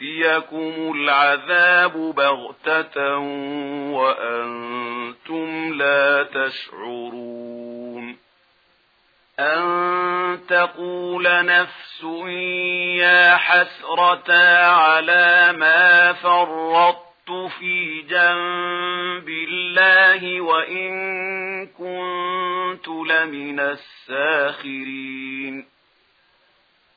يأتيكم العذاب بغتة وأنتم لا تشعرون أن تقول نفس يا حَسْرَتَا على ما فرطت في جنب الله وإن كنت لمن الساخرين